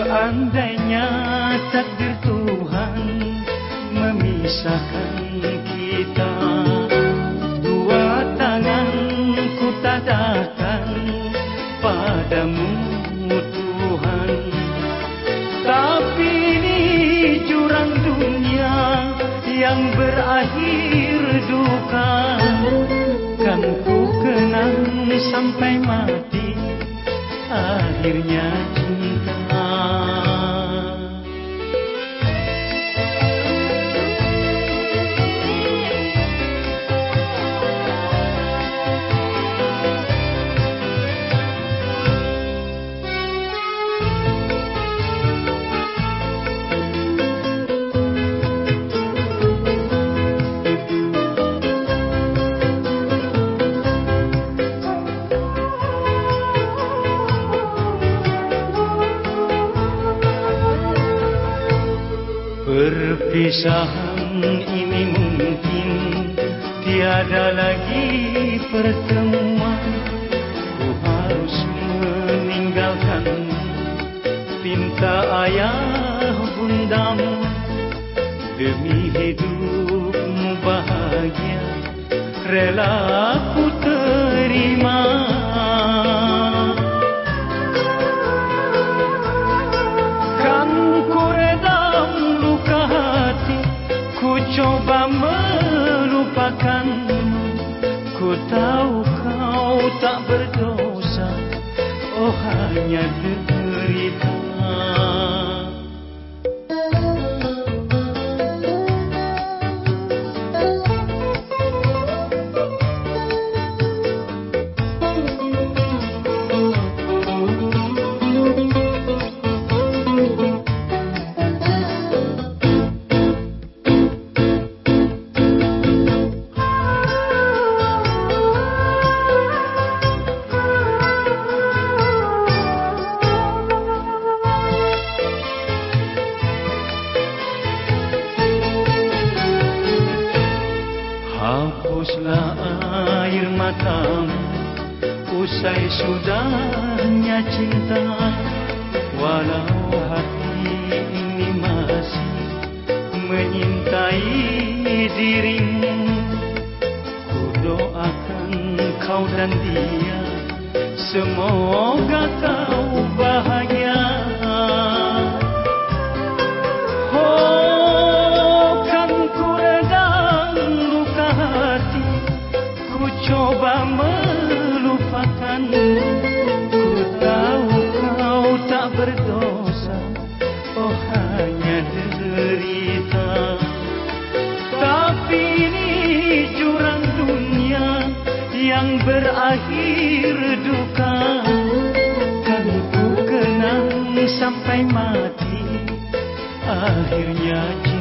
Pandainya takdir Tuhan memisahkan kita Dua tangan ku tadahkan padamu Tuhan. Tapi ini jurang dunia yang berakhir duka. Kan ku kenang sampai mati akhirnya Perpisahan ini mungkin tiada lagi pertemuan. Ku harus meninggalkan pinta ayah bundamu. Demi hidupmu bahagia rela ku Tahu kau tak berdosa. Oh hanya derita Hapuslah air matamu Usai sudahnya cinta Walau hati ini masih Menyintai dirimu. Ku doakan kau dan dia Semoga kau bahagia coba melupakan. Ku tahu kau tak berdosa. Oh hanya derita. Tapi ini jurang dunia Yang berakhir duka. Kan ku kenang sampai mati. Akhirnya cinta